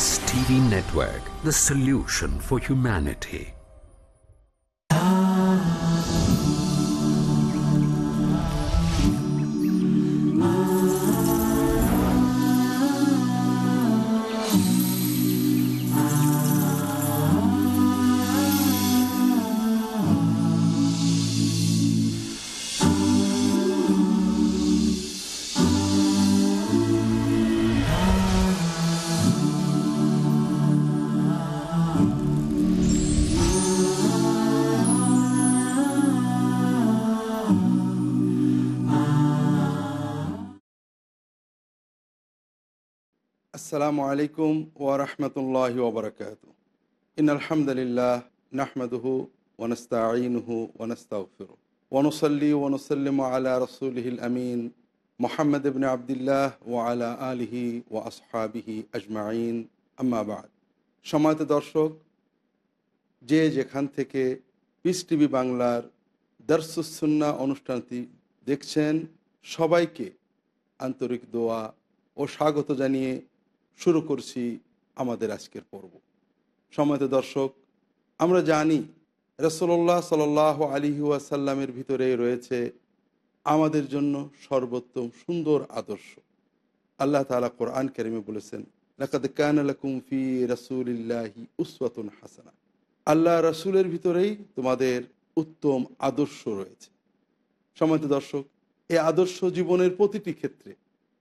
This TV Network, the solution for humanity. আসসালামু আলাইকুম ওয়ারহমতুল্লাহ ওবরকাত in আলহামদুলিল্লাহ নাহমদহু ওনস্তাইনহু ওনস্তাগফিরু ওনসল্লি ওনসল্লিম আলা রসুলহিল আমিন। মোহাম্মদ ইবনে আবদুল্লাহ ও আলা আলিহি ও আসহাবিহি আজমাইন আম্মাবাদ সময়ত দর্শক, যে যেখান থেকে পিস টিভি বাংলার দর্শুসুন্না অনুষ্ঠানটি দেখছেন, সবাইকে আন্তরিক দোয়া ও স্বাগত জানিয়ে শুরু করছি আমাদের আজকের পর্ব। সময়ত দর্শক, আমরা জানি রসল্লাহ সাল আলী ওয়াসাল্লামের ভিতরে রয়েছে আমাদের জন্য সর্বোত্তম সুন্দর আদর্শ। আল্লাহ তালা কোরআন কেরিমে বলেছেন, লাকাদ কানকুম ফি রসুলিল্লাহি উসওয়াতুন হাসানা। আল্লাহ রসুলের ভিতরেই তোমাদের উত্তম আদর্শ রয়েছে। সময়ত দর্শক, এই আদর্শ জীবনের প্রতিটি ক্ষেত্রে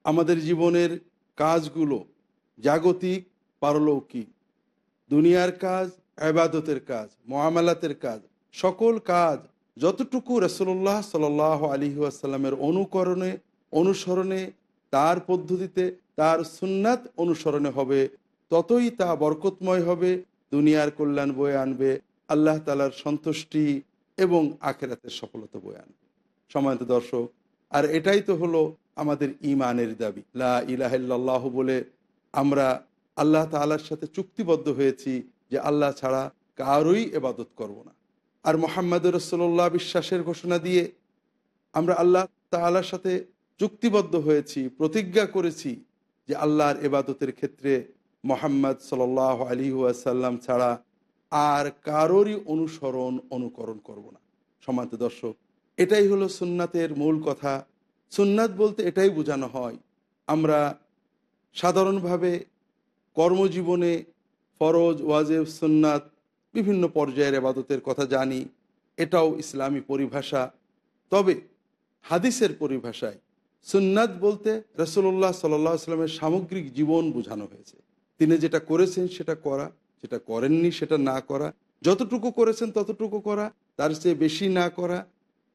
আমাদের জীবনের কাজগুলো জাগতিক পারলৌকিক। দুনিয়ার কাজ আবাদতের কাজ মহামালাতের কাজ, সকল কাজ যতটুকু রসল্লাহ সাল আলী আসাল্লামের অনুকরণে, অনুসরণে, তার পদ্ধতিতে, তার সুন্নাত অনুসরণে হবে, ততই তা বরকতময় হবে, দুনিয়ার কল্যাণ বয়ে আনবে, আল্লাহ তালার সন্তুষ্টি এবং আখেরাতের সফলতা বয়ে আনবে। সময়ত দর্শক, আর এটাই তো হলো আমাদের ইমানের দাবি। লা ইলাহাল্লাহ বলে আমরা আল্লাহ তালার সাথে চুক্তিবদ্ধ হয়েছি যে আল্লাহ ছাড়া কারোই এবাদত করব না। আর মোহাম্মদ রসোল্লাহ বিশ্বাসের ঘোষণা দিয়ে আমরা আল্লাহ তালার সাথে চুক্তিবদ্ধ হয়েছি, প্রতিজ্ঞা করেছি যে আল্লাহর এবাদতের ক্ষেত্রে মোহাম্মদ সাল আলী আসাল্লাম ছাড়া আর কারোরই অনুসরণ, অনুকরণ করব না। সমান্ত দর্শক, এটাই হলো সুন্নাতের মূল কথা। সুন্নাত বলতে এটাই বোঝানো হয়, আমরা সাধারণভাবে কর্মজীবনে ফরজ, ওয়াজেব, সুন্নাত বিভিন্ন পর্যায়ের আবাদতের কথা জানি, এটাও ইসলামী পরিভাষা। তবে হাদিসের পরিভাষায় সুন্নাত বলতে রসল্লাহ সাল্লাহ আসলামের সামগ্রিক জীবন বোঝানো হয়েছে। তিনি যেটা করেছেন সেটা করা, যেটা করেননি সেটা না করা, যতটুকু করেছেন ততটুকু করা, তার চেয়ে বেশি না করা,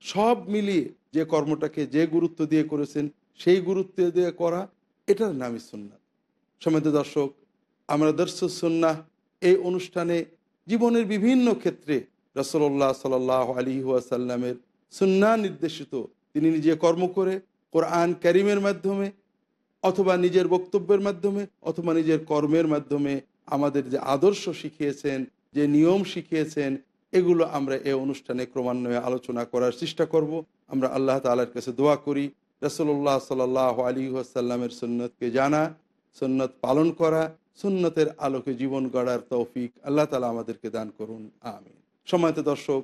সব মিলিয়ে যে কর্মটাকে যে গুরুত্ব দিয়ে করেছেন, সেই গুরুত্ব দিয়ে করা এটার নামই সুন্নাত। সমেত দর্শক, আমরা দর্শনা এই অনুষ্ঠানে জীবনের বিভিন্ন ক্ষেত্রে রসল্লাহ সাল আলী ওয়াসাল্লামের সুন্না নির্দেশিত। তিনি নিজে কর্ম করে কোরআন ক্যারিমের মাধ্যমে অথবা নিজের বক্তব্যের মাধ্যমে অথবা নিজের কর্মের মাধ্যমে আমাদের যে আদর্শ শিখিয়েছেন, যে নিয়ম শিখিয়েছেন, এগুলো আমরা এই অনুষ্ঠানে ক্রমান্বয়ে আলোচনা করার চেষ্টা করব। আমরা আল্লাহ তালার কাছে দোয়া করি। রসল্লাহ সাল আলী আসাল্লামের সুন্নতকে জানা, সুন্নত পালন করা, সুন্নতের আলোকে জীবন গড়ার তৌফিক আল্লাহ তালা আমাদেরকে দান করুন আমি সময়ত দর্শক,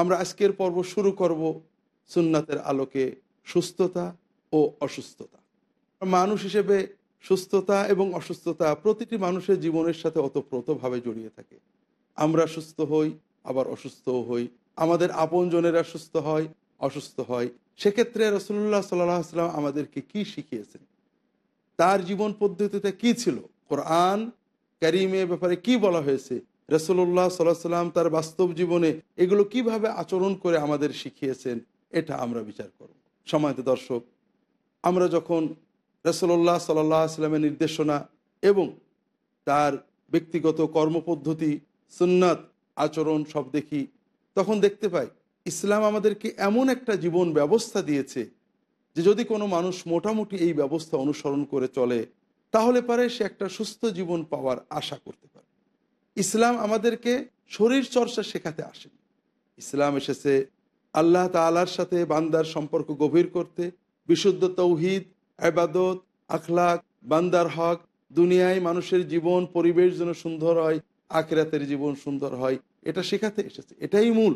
আমরা আজকের পর্ব শুরু করব সুন্নতের আলোকে সুস্থতা ও অসুস্থতা। মানুষ হিসেবে সুস্থতা এবং অসুস্থতা প্রতিটি মানুষের জীবনের সাথে অতপ্রতভাবে জড়িয়ে থাকে। আমরা সুস্থ হই, আবার অসুস্থও হই। আমাদের আপনজনেরা সুস্থ হয় অসুস্থ হয়, সেক্ষেত্রে রসুল্লাহ সাল্লাহ সাল্লাম আমাদেরকে কি শিখিয়েছেন? তার জীবন পদ্ধতিতে কি ছিল? কোরআন ক্যারিমে ব্যাপারে কি বলা হয়েছে? রসুল্লাহ সাল্লাহ সাল্লাম তার বাস্তব জীবনে এগুলো কীভাবে আচরণ করে আমাদের শিখিয়েছেন, এটা আমরা বিচার করব। সময়ত দর্শক, আমরা যখন রসল্লাহ সাল্লাহ আসলামের নির্দেশনা এবং তার ব্যক্তিগত কর্মপদ্ধতি, সুন্নাত, আচরণ সব দেখি, তখন দেখতে পাই ইসলাম আমাদেরকে এমন একটা জীবন ব্যবস্থা দিয়েছে যে যদি কোনো মানুষ মোটামুটি এই ব্যবস্থা অনুসরণ করে চলে, তাহলে পারে সে একটা সুস্থ জীবন পাওয়ার আশা করতে পারে। ইসলাম আমাদেরকে শরীর চর্চা শেখাতে আসেন। ইসলাম এসেছে আল্লাহ তালার সাথে বান্দার সম্পর্ক গভীর করতে, বিশুদ্ধ তৌহিদ আবাদত আখলাক, বান্দার হক, দুনিয়ায় মানুষের জীবন, পরিবেশ যেন সুন্দর হয়, আখেরাতের জীবন সুন্দর হয়, এটা শেখাতে এসেছে। এটাই মূল।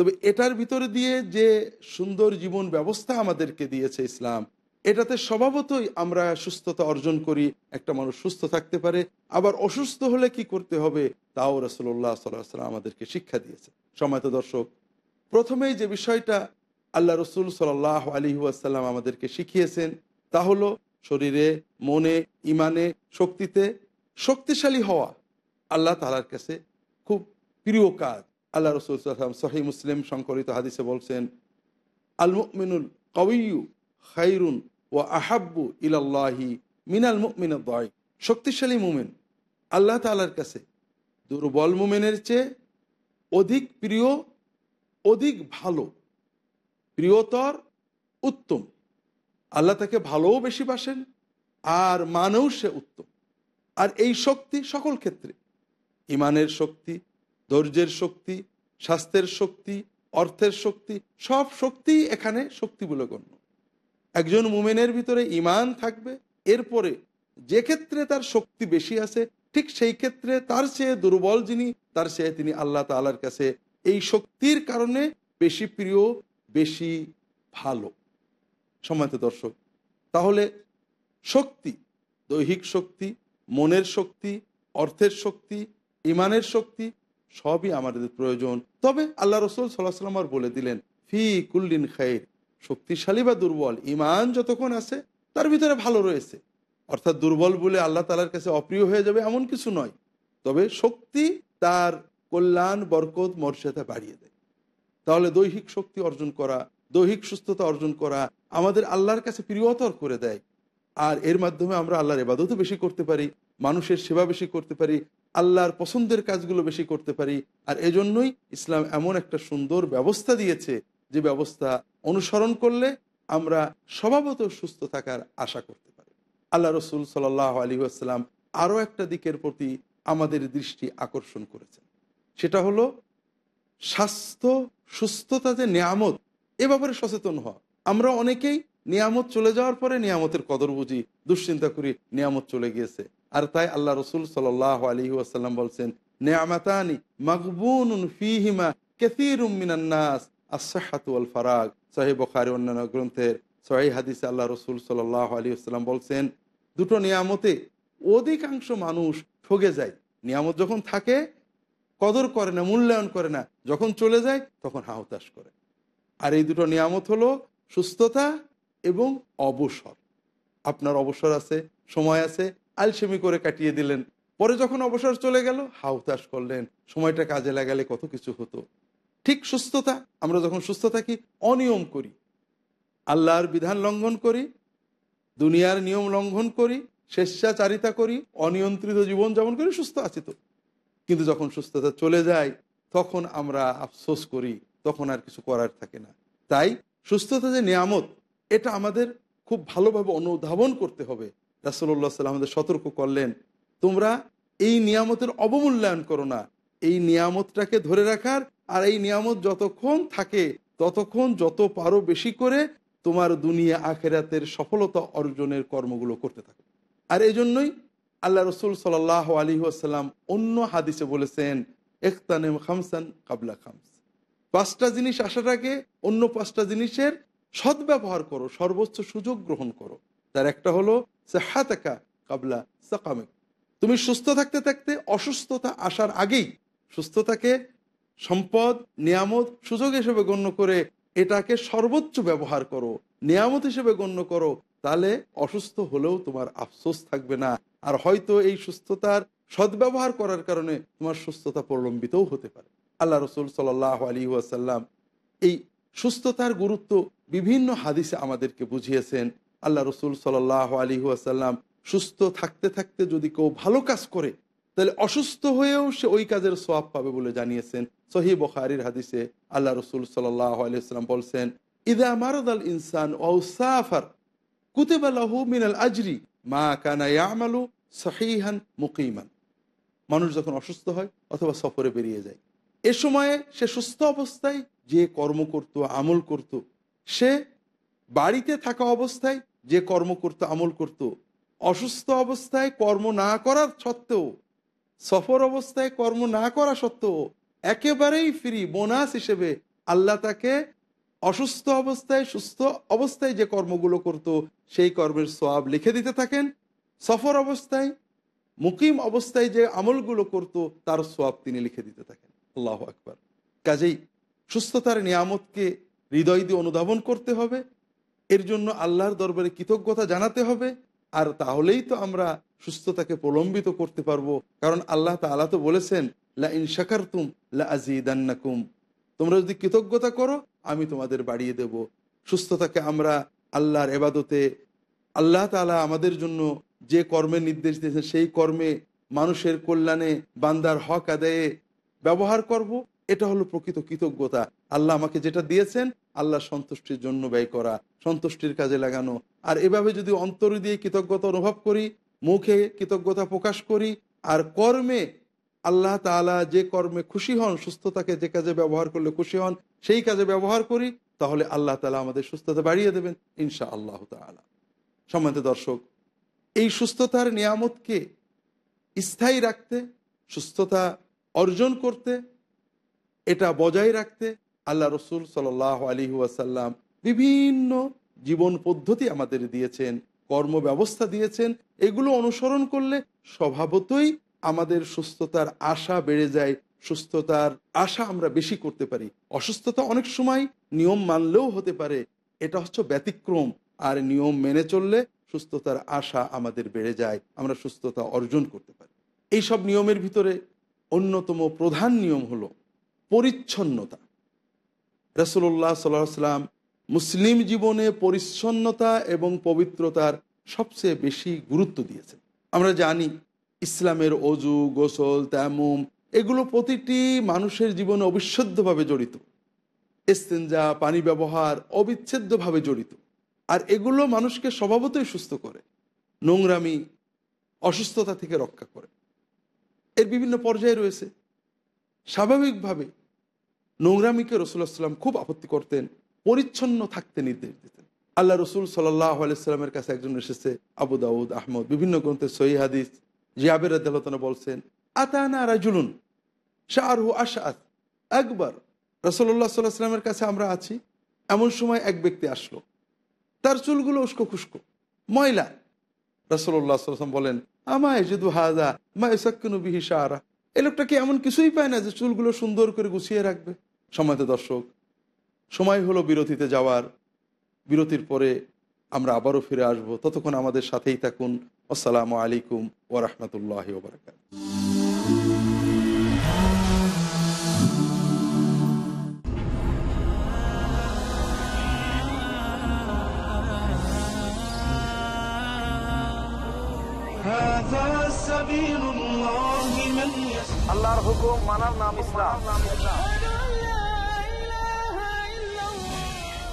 তবে এটার ভিতরে দিয়ে যে সুন্দর জীবন ব্যবস্থা আমাদেরকে দিয়েছে ইসলাম, এটাতে স্বভাবতই আমরা সুস্থতা অর্জন করি, একটা মানুষ সুস্থ থাকতে পারে, আবার অসুস্থ হলে কি করতে হবে তাও রসল্লাহ সাল্লাহ সাল্লাম আমাদেরকে শিক্ষা দিয়েছে। সময়ত দর্শক, প্রথমেই যে বিষয়টা আল্লাহ রসুল সাল্লাহ আলী আসাল্লাম আমাদেরকে শিখিয়েছেন, তা হলো শরীরে, মনে, ইমানে, শক্তিতে শক্তিশালী হওয়া আল্লাহ তালার কাছে খুব প্রিয় কাজ। আল্লাহ রসুল সাল্লাম সহি মুসলিম সংকলিত হাদিসে বলছেন আল মুমিনুল কবিউ খাইরুন ও আহাব্বু ইলাল্লাহি মিনাল মুমিন দয় শক্তিশালী মুমেন, আল্লাহ তালার কাছে দুর্বল মুমেনের চেয়ে অধিক প্রিয়, অধিক ভালো, প্রিয়তর, উত্তম। আল্লাহ তাকে ভালোও বেশি বাসেন, আর মানেও সে উত্তম। আর এই শক্তি সকল ক্ষেত্রে, ইমানের শক্তি ধৈর্যের শক্তি, স্বাস্থ্যের শক্তি, অর্থের শক্তি, সব শক্তি এখানে শক্তি বলে গণ্য। একজন মুমেনের ভিতরে ইমান থাকবে, এরপরে যে ক্ষেত্রে তার শক্তি বেশি আছে, ঠিক সেই ক্ষেত্রে তার চেয়ে দুর্বল যিনি, তার চেয়ে তিনি আল্লাহ তালার কাছে এই শক্তির কারণে বেশি প্রিয়, বেশি ভালো। সময়ত দর্শক, তাহলে শক্তি, দৈহিক শক্তি, মনের শক্তি, অর্থের শক্তি ইমানের শক্তি সবই আমাদের প্রয়োজন। তবে আল্লাহ রসুল সাল্লাহ সাল্লাম বলে দিলেন, ফি কুল্লিন খাইর শক্তিশালী বা দুর্বল ইমান যতক্ষণ আছে, তার ভিতরে ভালো রয়েছে। অর্থাৎ দুর্বল বলে আল্লাহ তালার কাছে অপ্রিয় হয়ে যাবে এমন কিছু নয়। তবে শক্তি তার কল্যাণ, বরকত, মর্যাদা বাড়িয়ে দেয়। তাহলে দৈহিক শক্তি অর্জন করা, দৈহিক সুস্থতা অর্জন করা আমাদের আল্লাহর কাছে প্রিয়তর করে দেয়। আর এর মাধ্যমে আমরা আল্লাহর এবাদতও বেশি করতে পারি, মানুষের সেবা বেশি করতে পারি আল্লাহর পছন্দের কাজগুলো বেশি করতে পারি। আর এজন্যই ইসলাম এমন একটা সুন্দর ব্যবস্থা দিয়েছে যে ব্যবস্থা অনুসরণ করলে আমরা স্বভাবত সুস্থ থাকার আশা করতে পারি। আল্লাহ রসুল সাল্লাহ আলী আসসালাম আরও একটা দিকের প্রতি আমাদের দৃষ্টি আকর্ষণ করেছেন। সেটা হলো স্বাস্থ্য, সুস্থতা যে নিয়ামত, এ ব্যাপারে সচেতন হওয়া। আমরা অনেকেই নিয়ামত চলে যাওয়ার পরে নিয়ামতের কদর বুঝি, দুশ্চিন্তা করি, নিয়ামত চলে গিয়েছে। আর তাই আল্লাহ রসুল সাল আলী আসাল্লাম বলছেন, নেয়ামাতানি মাকবুন ফিহিমা কেসিরুম মিনান্নাস আসাহাতুল ফারাগ। সাহেব বখারি অন্যান্য গ্রন্থের সহি হাদিসে আল্লাহ রসুল সাল আলী আসসালাম বলছেন, দুটো নিয়ামতে অধিকাংশ মানুষ ঠগে যায়। নিয়ামত যখন থাকে, কদর করে না, মূল্যায়ন করে না, যখন চলে যায়, তখন হাহতাশ করে। আর এই দুটো নিয়ামত হলো সুস্থতা এবং অবসর। আপনার অবসর আছে, সময় আছে আলসেমি করে কাটিয়ে দিলেন। পরে যখন অবসর চলে গেল হাউতাস করলেন, সময়টা কাজে লাগালে কত কিছু হতো। ঠিক সুস্থতা, আমরা যখন সুস্থ থাকি, অনিয়ম করি। আল্লাহর বিধান লঙ্ঘন করি, দুনিয়ার নিয়ম লঙ্ঘন করি, স্বেচ্ছাচারিতা করি, অনিয়ন্ত্রিত জীবন যেমন করি, সুস্থ আছি তো। কিন্তু যখন সুস্থতা চলে যায়, তখন আমরা আফসোস করি, তখন আর কিছু করার থাকে না। তাই সুস্থতা যে নিয়ামত, এটা আমাদের খুব ভালোভাবে অনুধাবন করতে হবে। রাসুল্লাহ সাল্লাম আমাদের সতর্ক করলেন, তোমরা এই নিয়ামতের অবমূল্যায়ন করো না। এই নিয়ামতটাকে ধরে রাখার আর এই নিয়ামত যতক্ষণ থাকে, ততক্ষণ যত পারো বেশি করে তোমার দুনিয়া আখেরাতের সফলতা অর্জনের কর্মগুলো করতে থাকো। আর এই জন্যই আল্লাহ রসুল সাল আলী আসাল্লাম অন্য হাদিসে বলেছেন এখতানেম খামসান কাবলা খামস। পাঁচটা জিনিস আগে অন্য পাঁচটা জিনিসের সদ্ব্যবহার করো, সর্বোচ্চ সুযোগ গ্রহণ করো। তার একটা হলো কাবলা তুমি সুস্থ থাকতে থাকতে অসুস্থতা আসার আগেই সুস্থতাকে সম্পদ, নিয়ামত, সুযোগ হিসেবে গণ্য করে এটাকে সর্বোচ্চ ব্যবহার করো, নিয়ামত হিসেবে গণ্য করো, তাহলে অসুস্থ হলেও তোমার আফসোস থাকবে না। আর হয়তো এই সুস্থতার সদ্ব্যবহার করার কারণে তোমার সুস্থতা প্রলম্বিতও হতে পারে। আল্লাহ রসুল সাল আলী ওয়াসাল্লাম এই সুস্থতার গুরুত্ব বিভিন্ন হাদিসে আমাদেরকে বুঝিয়েছেন। আল্লাহ রসুল সাল আলী ওয়াসাল্লাম সুস্থ থাকতে থাকতে যদি কেউ ভালো কাজ করে, তাহলে অসুস্থ হয়েও সে ওই কাজের সোয়াব পাবে বলে জানিয়েছেন সহি বখারির হাদিসে আল্লাহ রসুল সাল্লাহ আলিয়াল্লাম বলছেন, ইদা মারদ আল ইনসান ওসাফার কুতেবালাহু মিনাল আজরি মা কানা সহিহান মুকিমান। মানুষ যখন অসুস্থ হয় অথবা সফরে বেরিয়ে যায়, এ সময়ে সে সুস্থ অবস্থায় যে কর্ম করত, আমল করত, সে বাড়িতে থাকা অবস্থায় যে কর্ম করতো, আমল করত, অসুস্থ অবস্থায় কর্ম না করার সত্ত্বেও, সফর অবস্থায় কর্ম না করা সত্ত্বেও একেবারেই ফ্রি বোনাস হিসেবে আল্লাহ তাকে অসুস্থ অবস্থায়, সুস্থ অবস্থায় যে কর্মগুলো করত, সেই কর্মের সোয়াব লিখে দিতে থাকেন। সফর অবস্থায়, মুকিম অবস্থায় যে আমলগুলো করত, তার সোয়াব তিনি লিখে দিতে থাকেন। আল্লাহ আকবার। কাজেই সুস্থতার নিয়ামতকে হৃদয় দিয়ে অনুধাবন করতে হবে। এর জন্য আল্লাহর দরবারে কৃতজ্ঞতা জানাতে হবে, আর তাহলেই তো আমরা সুস্থতাকে প্রলম্বিত করতে পারব। কারণ আল্লাহ তালা তো বলেছেন লা ইন শাকারতুম লা আজিদান্নাকুম তোমরা যদি কৃতজ্ঞতা করো, আমি তোমাদের বাড়িয়ে দেব। সুস্থতাকে আমরা আল্লাহর এবাদতে, আল্লাহ তালা আমাদের জন্য যে কর্মের নির্দেশ দিয়েছেন, সেই কর্মে মানুষের কল্যাণে বান্দার হক আদায়ে ব্যবহার করব। এটা হলো প্রকৃত কৃতজ্ঞতা। আল্লাহ আমাকে যেটা দিয়েছেন আল্লাহ সন্তুষ্টির জন্য ব্যয় করা, সন্তুষ্টির কাজে লাগানো। আর এভাবে যদি অন্তর দিয়ে কৃতজ্ঞতা অনুভব করি, মুখে কৃতজ্ঞতা প্রকাশ করি, আর কর্মে আল্লাহ তালা যে কর্মে খুশি হন, সুস্থতাকে যে কাজে ব্যবহার করলে খুশি হন, সেই কাজে ব্যবহার করি, তাহলে আল্লাহ তালা আমাদের সুস্থতা বাড়িয়ে দেবেন ইনশা আল্লাহ তালা সম্মানিত দর্শক, এই সুস্থতার নিয়ামতকে স্থায়ী রাখতে, সুস্থতা অর্জন করতে, এটা বজায় রাখতে আল্লাহ রসুল সাল আলী ওয়াসাল্লাম বিভিন্ন জীবন পদ্ধতি আমাদের দিয়েছেন, কর্ম ব্যবস্থা দিয়েছেন। এগুলো অনুসরণ করলে স্বভাবতই আমাদের সুস্থতার আশা বেড়ে যায়, সুস্থতার আশা আমরা বেশি করতে পারি। অসুস্থতা অনেক সময় নিয়ম মানলেও হতে পারে, এটা হচ্ছে ব্যতিক্রম। আর নিয়ম মেনে চললে সুস্থতার আশা আমাদের বেড়ে যায়, আমরা সুস্থতা অর্জন করতে পারি। এই সব নিয়মের ভিতরে অন্যতম প্রধান নিয়ম হলো পরিচ্ছন্নতা। রসুল্লাহ সাল্লাহ সাল্লাম মুসলিম জীবনে পরিচ্ছন্নতা এবং পবিত্রতার সবচেয়ে বেশি গুরুত্ব দিয়েছেন। আমরা জানি ইসলামের অজু, গোসল তেমুম এগুলো প্রতিটি মানুষের জীবনে অবিচ্ছেদ্যভাবে জড়িত। এস্তেঞ্জা পানি ব্যবহার অবিচ্ছেদ্যভাবে জড়িত। আর এগুলো মানুষকে স্বভাবতই সুস্থ করে, নোংরামি, অসুস্থতা থেকে রক্ষা করে। এর বিভিন্ন পর্যায়ে রয়েছে। স্বাভাবিকভাবে নোংরামিকে রসুল্লাহ সাল্লাম খুব আপত্তি করতেন, পরিচ্ছন্ন থাকতে নির্দেশ দিতেন। আল্লাহ রসুল সাল্লাহ আলাইস্লামের কাছে একজন এসেছে, আবু দাউদ, আহমদ, বিভিন্ন গ্রন্থে সহি হাদিস, জিয়াবের আদালতনা বলছেন, আতানা রাজুলুন শাহরু আশাত একবার রসল্লাহ সাল্লাহ সাল্লামের কাছে আমরা আছি, এমন সময় এক ব্যক্তি আসলো। তার চুলগুলো উস্কো খুস্কো, ময়লা। রসল্লাহ সাল্লাম বলেন, আমায় যেদু হাজা মা এসাক্কিনু বিহি শাহরা। এই লোকটা কি এমন কিছুই পায় না যে চুলগুলো সুন্দর করে গুছিয়ে রাখবে? সময়তে দর্শক সময় হলো বিরতিতে যাওয়ার। বিরতির পরে আমরা আবারও ফিরে আসব। ততক্ষণ আমাদের সাথেই থাকুন। আসসালামু আলাইকুম ওরহমতুল্লাহ ওবরাকাত আল্লাহর হুকুম মানার নাম ইসলাম।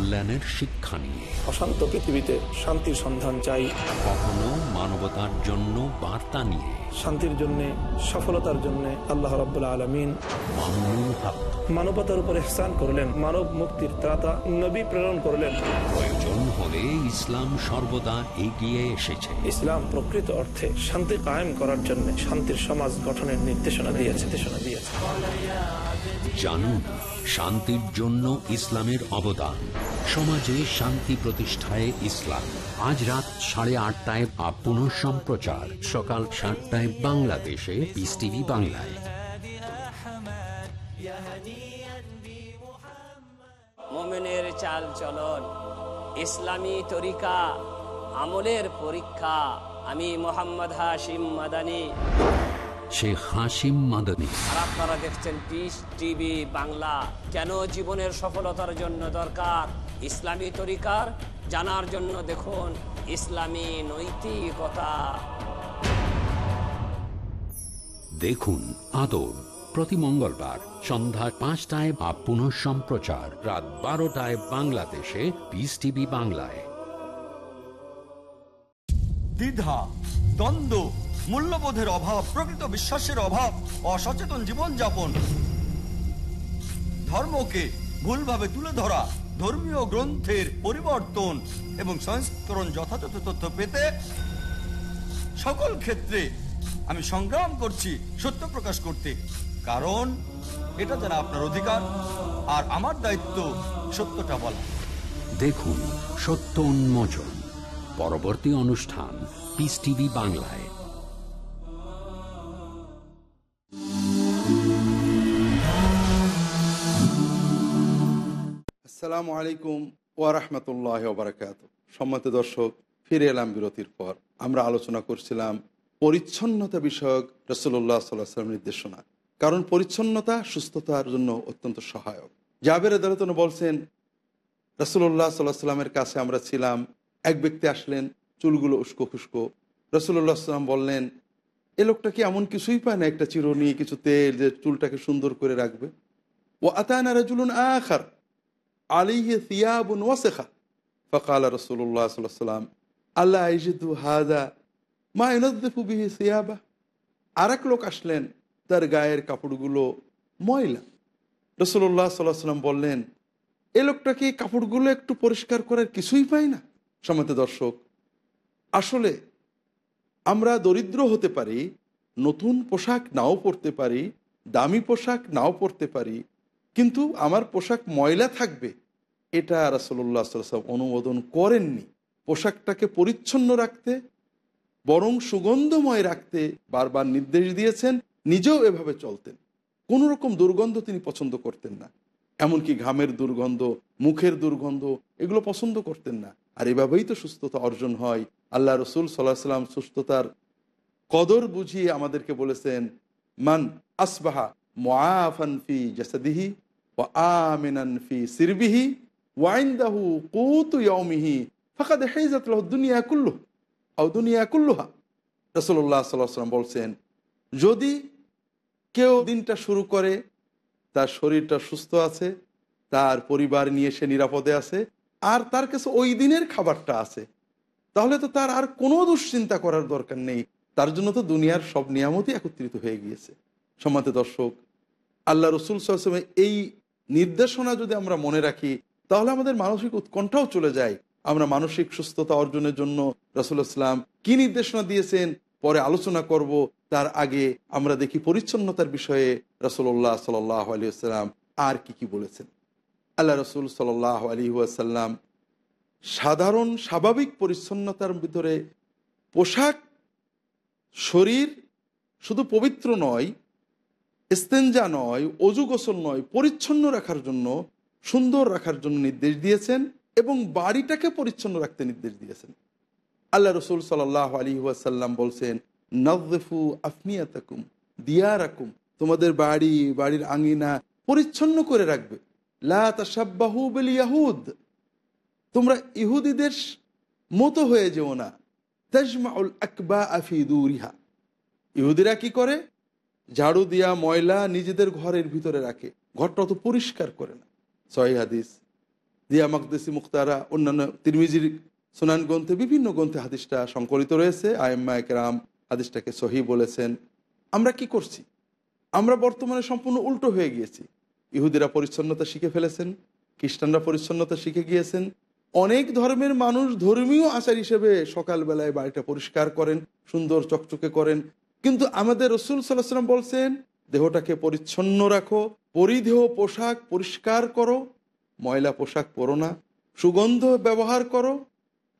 কল্যাণের শিক্ষা নিয়ে। অশান্ত পৃথিবীতে শান্তির সন্ধান চাই। কখনো মানবতার জন্য বার্তা নিয়ে। শান্তির জন্য সফলতার জন্য আল্লাহ রাবুল্লাহ আলমিন মামুন হক মানবতার উপর এহসান করলেন মানব মুক্তির ত্রাতা নবী প্রেরণ করলেন। প্রয়োজন হলে ইসলাম সর্বদা এগিয়ে এসেছে। ইসলাম প্রকৃত অর্থে শান্তি কায়েম করার জন্য শান্তির সমাজ গঠনের নির্দেশনা দিয়েছে নির্দেশনা দিয়েছে। জানুন শান্তির জন্য ইসলামের অবদান। সমাজে শান্তি প্রতিষ্ঠায় ইসলাম। আজ রাত সাড়ে আটটায় বা পুনঃ সম্প্রচার। সকাল সাতটায় বাংলাদেশে টিভি বাংলায়। মোমেনের চাল চলন ইসলামী তরিকা আমলের পরীক্ষা। আমি মোহাম্মদ হাশিম মাদানি। শেখ হাসিম মাদানী। আপনারা দেখছেন পিস টিভি বাংলা। কেন জীবনের সফলতার জন্য দরকার? ইসলামী তরিকার জানার জন্য দেখুন ইসলামী নৈতিকতা। দেখুন আদব। প্রতি মঙ্গলবার সন্ধ্যা পাঁচটায় বা পুনঃ সম্প্রচার। রাত বারোটায় বাংলাদেশে পিস টিভি বাংলায়। দ্বিধা, দ্বন্দ্ব, মূল্যবোধের অভাব, প্রকৃত বিশ্বাসের অভাব, অসচেতন জীবনযাপন। ধর্মকে ভুলভাবে তুলে ধরা, ধর্মীয় গ্রন্থের পরিবর্তন এবং সংস্করণ যথাযথ তথ্য পেতে সকল ক্ষেত্রে আমি সংগ্রাম করছি সত্য প্রকাশ করতে। কারণ এটা যেন আপনার অধিকার আর আমার দায়িত্ব সত্যটা বলা। দেখুন সত্য উন্মোচন পরবর্তী অনুষ্ঠান পিস টিভি বাংলায়। আসসালামু আলাইকুম ওয়ারহমতুল্লাহ বারাকাত। সম্মত দর্শক ফিরে এলাম বিরতির পর। আমরা আলোচনা করছিলাম পরিচ্ছন্নতা বিষয়ক রসুল্লাহ সাল্লাহ সাল্লাম নির্দেশনা। কারণ পরিচ্ছন্নতা, সুস্থতার জন্য অত্যন্ত সহায়ক। জাবের আদালতন বলছেন রসুল্লাহ সাল্লাহ সাল্লামের কাছে আমরা ছিলাম, এক ব্যক্তি আসলেন, চুলগুলো উস্কো খুস্কো। রসুল্লাহ সাল্লাম বললেন, এ লোকটা কি এমন কিছুই পায় না একটা চিরুনি, কিছু তেল যে চুলটাকে সুন্দর করে রাখবে? ও আতায়না রাজুলুন আখার আলিহে সিয়াবুন ওয়াসেখা। ফকাল রসুল্লাহ সাল্লাহ সাল্লাম আল্লাহ ইজিদু হাদা মা ইনদ্দেফু বিহি সিয়াবা? আর এক লোক আসলেন তার গায়ের কাপড়গুলো ময়লা। রসুল্লাহ সাল্লাহ সাল্লাম বললেন, এ লোকটা কি কাপড়গুলো একটু পরিষ্কার করার কিছুই পায় না? সমাতে দর্শক, আসলে আমরা দরিদ্র হতে পারি, নতুন পোশাক নাও পরতে পারি, দামি পোশাক নাও পরতে পারি, কিন্তু আমার পোশাক ময়লা থাকবে, এটা রাসলুল্লাহ সাল্লাম অনুমোদন করেননি। পোশাকটাকে পরিচ্ছন্ন রাখতে, বরং সুগন্ধময় রাখতে বারবার নির্দেশ দিয়েছেন নিজেও এভাবে চলতেন। কোনো রকম দুর্গন্ধ তিনি পছন্দ করতেন না। এমনকি ঘামের দুর্গন্ধ, মুখের দুর্গন্ধ, এগুলো পছন্দ করতেন না। আর এভাবেই তো সুস্থতা অর্জন হয়। আল্লাহ রসুল সাল্লাহ সাল্লাম সুস্থতার কদর বুঝিয়ে আমাদেরকে বলেছেন, মান আসবাহা মুআফান ফি জাসাদিহি ওয়া আমিনান সিরবিহি ওয়াইন্দাহু কুতু ইয়াউমিহি ফাকাদ হাইজাত লাহু দুনিয়া কুল্লু আও দুনিয়া কুল্লুহা। রাসূলুল্লাহ সাল্লাল্লাহু আলাইহি ওয়াসাল্লাম বলছেন যদি কেউ দিনটা শুরু করে, তার শরীরটা সুস্থ আছে, তার পরিবার নিয়ে সে নিরাপদে আছে, আর তার কাছে ওই দিনের খাবারটা আছে, তাহলে তো তার আর কোনো দুশ্চিন্তা করার দরকার নেই। তার জন্য তো দুনিয়ার সব নিয়ামতই একত্রিত হয়ে গিয়েছে। সম্মানিত দর্শক, আল্লাহ রসুল সাল্লামের এই নির্দেশনা যদি আমরা মনে রাখি, তাহলে আমাদের মানসিক উৎকণ্ঠাও চলে যায়। আমরা মানসিক সুস্থতা অর্জনের জন্য রসুল ইসলাম কি নির্দেশনা দিয়েছেন, পরে আলোচনা করব। তার আগে আমরা দেখি পরিচ্ছন্নতার বিষয়ে রসুল্লাহ সাল্লাহ আলিয়াল্লাম আর কি কি বলেছেন। আল্লাহ রসুল সাল্লাহ আলী ওয়াসাল্লাম সাধারণ, স্বাভাবিক পরিচ্ছন্নতার ভিতরে পোশাক, শরীর শুধু পবিত্র নয় ইস্তেঞ্জা নয়, অজু গোসল নয়, পরিচ্ছন্ন রাখার জন্য, সুন্দর রাখার জন্য নির্দেশ দিয়েছেন এবং বাড়িটাকে পরিচ্ছন্ন রাখতে নির্দেশ দিয়েছেন। আল্লাহ রসুল সাল্লাহ আলী ওয়াসাল্লাম বলছেন নজফু আফনিয়াতাকুম দিয়া রাকুম তোমাদের বাড়ি, বাড়ির আঙিনা পরিচ্ছন্ন করে রাখবে। লা তাসাব্বাহু বিল ইয়াহুদ তোমরা ইহুদিদের মতো হয়ে যেও না। তাজমাউল আকবা আফি দুরিহা, ইহুদিরা কি করে? ঝাড়ু দিয়া ময়লা নিজেদের ঘরের ভিতরে রাখে, ঘরটা অত পরিষ্কার করে না। সহি হাদিস। দিয়া মকদেসি মুখতারা, অন্যান্য তিরমিজির সোনান গ্রন্থে বিভিন্ন গ্রন্থে হাদিসটা সংকলিত রয়েছে আয়েম্মা একরাম হাদিসটাকে সহি বলেছেন। আমরা কি করছি? আমরা বর্তমানে সম্পূর্ণ উল্টো হয়ে গিয়েছি। ইহুদিরা পরিচ্ছন্নতা শিখে ফেলেছেন, খ্রিস্টানরা পরিচ্ছন্নতা শিখে গিয়েছেন। অনেক ধর্মের মানুষ ধর্মীয় আচার হিসেবে সকালবেলায় বাড়িটা পরিষ্কার করেন, সুন্দর চকচকে করেন। কিন্তু আমাদের রসুল সাল্লাম বলছেন, দেহটাকে পরিচ্ছন্ন রাখো, পরিধেয় পোশাক পরিষ্কার করো, ময়লা পোশাক পরো না, সুগন্ধ ব্যবহার করো,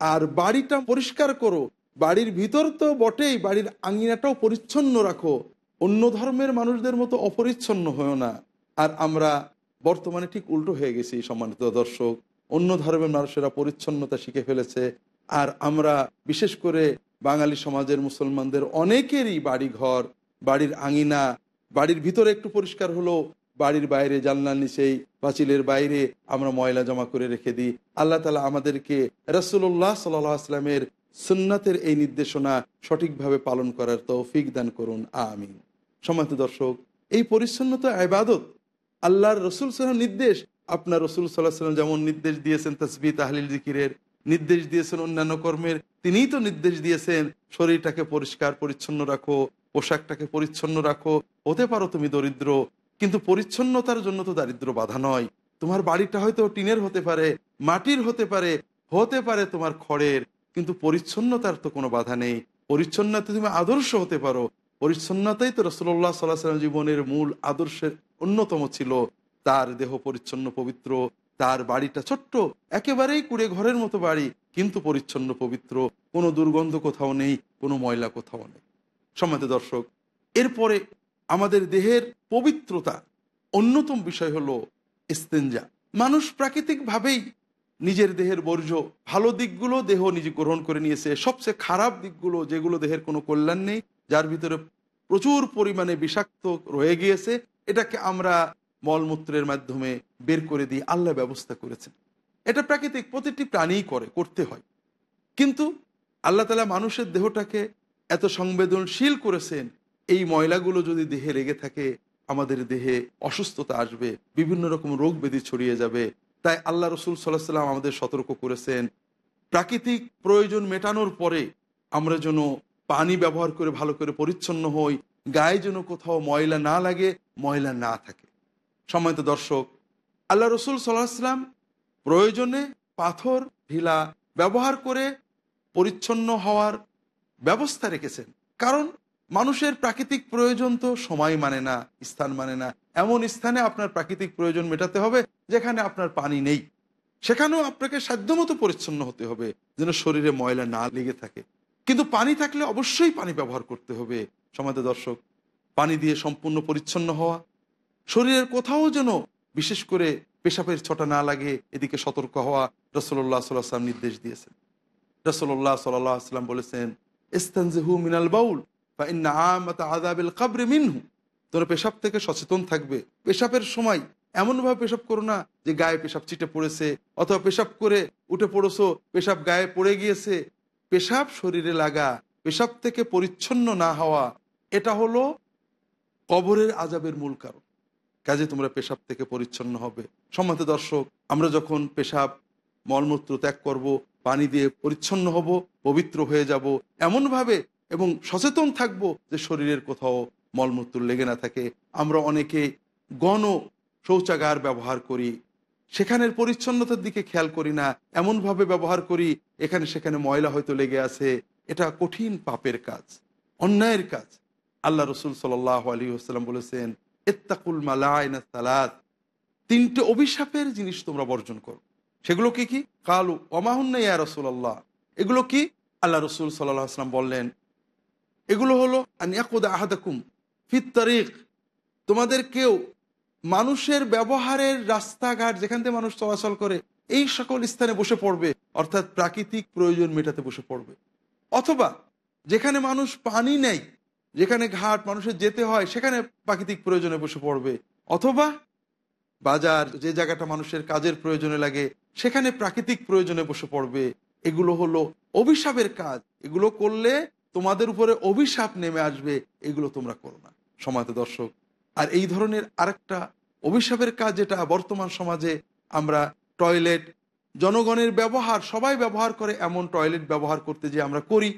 আর বাড়িটা পরিষ্কার করো বাড়ির ভিতর তো বটেই, বাড়ির আঙিনাটাও পরিচ্ছন্ন রাখো। অন্য ধর্মের মানুষদের মতো অপরিচ্ছন্ন হয়েও না। আর আমরা বর্তমানে ঠিক উল্টো হয়ে গেছি, সম্মানিত দর্শক। অন্য ধর্মের মানুষেরা পরিচ্ছন্নতা শিখে ফেলেছে। আর আমরা, বিশেষ করে বাঙালি সমাজের মুসলমানদের অনেকেরই বাড়ি ঘর বাড়ির আঙিনা, বাড়ির ভিতরে একটু পরিষ্কার হলো বাড়ির বাইরে, জানলার নিচেই, পাঁচিলের বাইরে আমরা ময়লা জমা করে রেখে দিই। আল্লাহ তালা আমাদেরকে রসুল্লাহ সাল্লাহ আসলামের সুন্নাতের এই নির্দেশনা সঠিকভাবে পালন করার তৌফিক দান করুন, আমিন। সম্মানিত দর্শক, এই পরিচ্ছন্নতা আবাদত আল্লাহর রসুল সাল্লাম নির্দেশ, আপনার রসুল সাল্লাহ সাল্লাম যেমন নির্দেশ দিয়েছেন তসবি তাহলিল জিকিরের, নির্দেশ দিয়েছেন অন্যান্য কর্মের, তিনিই তো নির্দেশ দিয়েছেন, শরীরটাকে পরিষ্কার পরিচ্ছন্ন রাখো, পোশাকটাকে পরিচ্ছন্ন রাখো, হতে পারো তুমি দরিদ্র, কিন্তু পরিচ্ছন্নতার জন্য তো দারিদ্র বাধা নয়। তোমার বাড়িটা হয়তো টিনের হতে পারে, মাটির হতে পারে হতে পারে তোমার খড়ের কিন্তু পরিচ্ছন্নতার তো কোনো বাধা নেই। পরিচ্ছন্নতা তুমি আদর্শ হতে পারো। পরিচ্ছন্নতাই তো রসল্লাহ সাল্লাহ সাল্লাম জীবনের মূল আদর্শের অন্যতম ছিল। তার দেহ পরিচ্ছন্ন, পবিত্র, তার বাড়িটা ছোট্ট, একেবারেই কুড়ে ঘরের মতো বাড়ি, কিন্তু পরিচ্ছন্ন, পবিত্র। কোনো দুর্গন্ধ কোথাও নেই, কোনো ময়লা কোথাও নেই। সম্মানিত দর্শক, এরপরে আমাদের দেহের পবিত্রতা অন্যতম বিষয় হলো ইস্তেঞ্জা মানুষ প্রাকৃতিকভাবেই নিজের দেহের বর্জ্য, ভালো দিকগুলো দেহ নিজে গ্রহণ করে নিয়েছে। সবচেয়ে খারাপ দিকগুলো, যেগুলো দেহের কোনো কল্যাণ নেই, যার ভিতরে প্রচুর পরিমাণে বিষাক্ত রয়ে গিয়েছে, এটাকে আমরা মলমূত্রের মাধ্যমে বের করে দিয়ে আল্লাহ ব্যবস্থা করেছেন। এটা প্রাকৃতিক, প্রতিটি প্রাণীই করে, করতে হয়। কিন্তু আল্লাহ তালা মানুষের দেহটাকে এত সংবেদনশীল করেছেন, এই ময়লাগুলো যদি দেহে লেগে থাকে, আমাদের দেহে অসুস্থতা আসবে, বিভিন্ন রকম রোগ ব্যাধি ছড়িয়ে যাবে তাই আল্লাহ রসুল সাল্লাহ সাল্লাম আমাদের সতর্ক করেছেন, প্রাকৃতিক প্রয়োজন মেটানোর পরে আমরা যেন পানি ব্যবহার করে ভালো করে পরিচ্ছন্ন হই, গায়ে যেন কোথাও ময়লা না লাগে, ময়লা না থাকে। সম্মানিত দর্শক, আল্লাহ রসুল সাল্লাহ সাল্লাম প্রয়োজনে পাথর, ঢিলা ব্যবহার করে পরিচ্ছন্ন হওয়ার ব্যবস্থা রেখেছেন। কারণ মানুষের প্রাকৃতিক প্রয়োজন তো সময় মানে না, স্থান মানে না। এমন স্থানে আপনার প্রাকৃতিক প্রয়োজন মেটাতে হবে যেখানে আপনার পানি নেই। সেখানেও আপনাকে সাধ্যমতো পরিচ্ছন্ন হতে হবে, যেন শরীরে ময়লা না লেগে থাকে। কিন্তু পানি থাকলে অবশ্যই পানি ব্যবহার করতে হবে। সমাজ দর্শক, পানি দিয়ে সম্পূর্ণ পরিচ্ছন্ন হওয়া, শরীরের কোথাও যেন বিশেষ করে পেশাবের ছটা না লাগে, এদিকে সতর্ক হওয়া রসল্লাহ সাল্লাম নির্দেশ দিয়েছেন। রসল্লাহ সাল্লাহ আসলাম বলেছেন, ইস্তানজেহু মিনাল বাউল। বা কাবরে মিনহু তোমরা পেশাব থেকে সচেতন থাকবে। পেশাবের সময় এমনভাবে পেশাব করো না যে গায়ে পেশাব চিটে পড়েছে, অথবা পেশাব করে উঠে পড়েছো, পেশাব গায়ে পড়ে গিয়েছে। পেশাব শরীরে লাগা, পেশাব থেকে পরিচ্ছন্ন না হওয়া, এটা হলো কবরের আজাবের মূল কারণ। কাজে তোমরা পেশাব থেকে পরিচ্ছন্ন হবে। সম্মত দর্শক, আমরা যখন পেশাব, মলমূত্র ত্যাগ করব, পানি দিয়ে পরিচ্ছন্ন হব, পবিত্র হয়ে যাব, এমনভাবে এবং সচেতন থাকব যে শরীরের কোথাও মলমূত্র লেগে না থাকে। আমরা অনেকে গণ শৌচাগার ব্যবহার করি, সেখানের পরিচ্ছন্নতার দিকে খেয়াল করি না, এমনভাবে ব্যবহার করি, এখানে সেখানে ময়লা হয়তো লেগে আছে। এটা কঠিন পাপের কাজ, অন্যায়ের কাজ। আল্লাহ রসুল সাল আলী আসসালাম বলেছেন এত্তাকুল মালায়না সালাদ তিনটে অভিশাপের জিনিস তোমরা বর্জন করো। সেগুলো কি? কি কালু অমাহুন্না ইয়া রসুল আল্লাহ এগুলো কি? আল্লাহ রসুল সাল্লাহ আসলাম বললেন এগুলো হলো আহাদাকুম ফিত তারিক। তোমাদের কেউ মানুষের ব্যবহারের রাস্তাঘাট যেখান থেকে মানুষ চলাচল করে, এই সকল স্থানে বসে পড়বে, অর্থাৎ প্রাকৃতিক প্রয়োজন মেটাতে বসে পড়বে। অথবা যেখানে মানুষ পানি নেই, যেখানে ঘাট মানুষের যেতে হয়, সেখানে প্রাকৃতিক প্রয়োজনে বসে পড়বে। অথবা বাজার, যে জায়গাটা মানুষের কাজের প্রয়োজনে লাগে, সেখানে প্রাকৃতিক প্রয়োজনে বসে পড়বে। এগুলো হলো অভিশাপের কাজ। এগুলো করলে তোমাদের উপরে অভিশাপ নেমে আসবে, এগুলো তোমরা করো না। সমাজ দর্শক, আর এই ধরনের আরেকটা অভিশাপের কাজ যেটা বর্তমান সমাজে আমরা টয়লেট, জনগণের ব্যবহার, সবাই ব্যবহার করে এমন টয়লেট ব্যবহার করতে যে আমরা করি।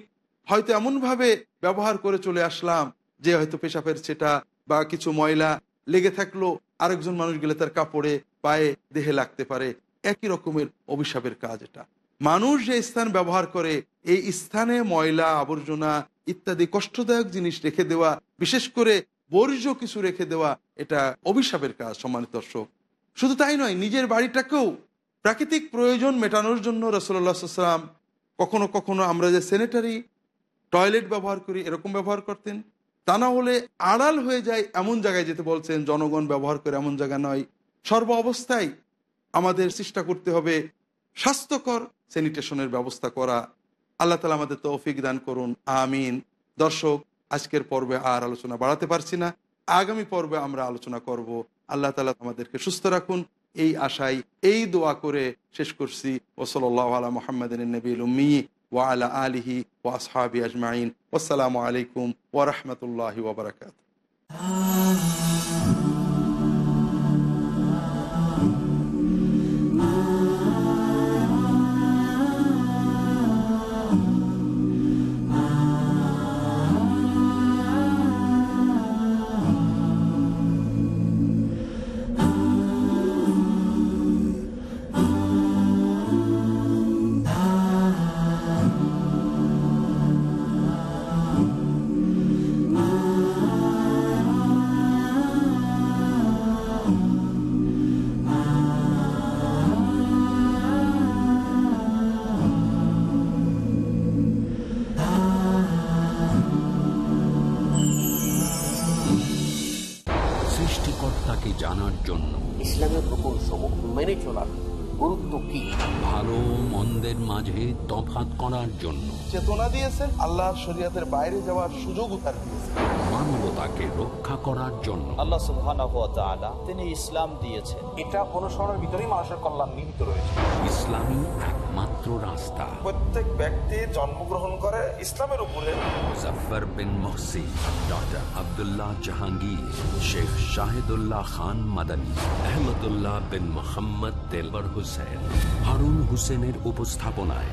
হয়তো এমনভাবে ব্যবহার করে চলে আসলাম যে হয়তো পেশাবের সেটা বা কিছু ময়লা লেগে থাকল, আরেকজন মানুষ গেলে তার কাপড়ে, পায়ে দেহে লাগতে পারে। একই রকমের অভিশাপের কাজ এটা। মানুষ যে স্থান ব্যবহার করে, এই স্থানে ময়লা, আবর্জনা ইত্যাদি কষ্টদায়ক জিনিস রেখে দেওয়া, বিশেষ করে বর্জ্য কিছু রেখে দেওয়া, এটা অভিশাপের কাজ, সম্মানিত দর্শক। শুধু তাই নয়, নিজের বাড়িটাকেও প্রাকৃতিক প্রয়োজন মেটানোর জন্য রসল্লাহাম কখনো কখনো আমরা যে স্যানিটারি টয়লেট ব্যবহার করি, এরকম ব্যবহার করতেন। তা না হলে আড়াল হয়ে যায় এমন জায়গায় যেতে বলছেন, জনগণ ব্যবহার করে এমন জায়গা নয়। সর্ব অবস্থায় আমাদের চেষ্টা করতে হবে স্বাস্থ্যকর স্যানিটেশনের ব্যবস্থা করা। আল্লাহ তালা আমাদের তৌফিক দান করুন। আমিন। দর্শক, আজকের পর্বে আর আলোচনা বাড়াতে পারছি না। আগামী পর্বে আমরা আলোচনা করব। আল্লাহ তালা আমাদেরকে সুস্থ রাখুন। এই আশায় এই দোয়া করে শেষ করছি। ওসলাল্লাহ আলা মোহাম্মদ নবীল উম্মি ওয়ালা আলিহি ওয়াসহাবি আজমাইন। আসসালামু আলাইকুম ওরহমতুল্লাহ ওবরাকাত সৃষ্টিকর্তাকে জানার জন্য। ইসলামের সমূহ মেনে চলার গুরুত্ব কি? ভালো মন্দের মাঝে তফাৎ করার জন্য। চেতনা দিয়েছেন আল্লাহ শরিয়াতের বাইরে যাওয়ার সুযোগও তার দিয়েছেন। মানবতাকে রক্ষা করার জন্য। আল্লাহ সুবহানাহু ওয়া তাআলা তিনি ইসলাম দিয়েছেন। এটা অনুসরণের ভিতরেই মানুষের কল্যাণ নিহিত রয়েছে। ইসলামী একমাত্র রাস্তা। প্রত্যেক ব্যক্তি জন্মগ্রহণ করে ইসলামের উপরে। মুজফার বিন মহসিন ডক্টর আবদুল্লাহ জাহাঙ্গীর শেখ শাহিদুল্লাহ খান মাদানী আহমদুল্লাহ বিন মোহাম্মদ তেলবর হুসেন হারুন হুসেনের উপস্থাপনায়।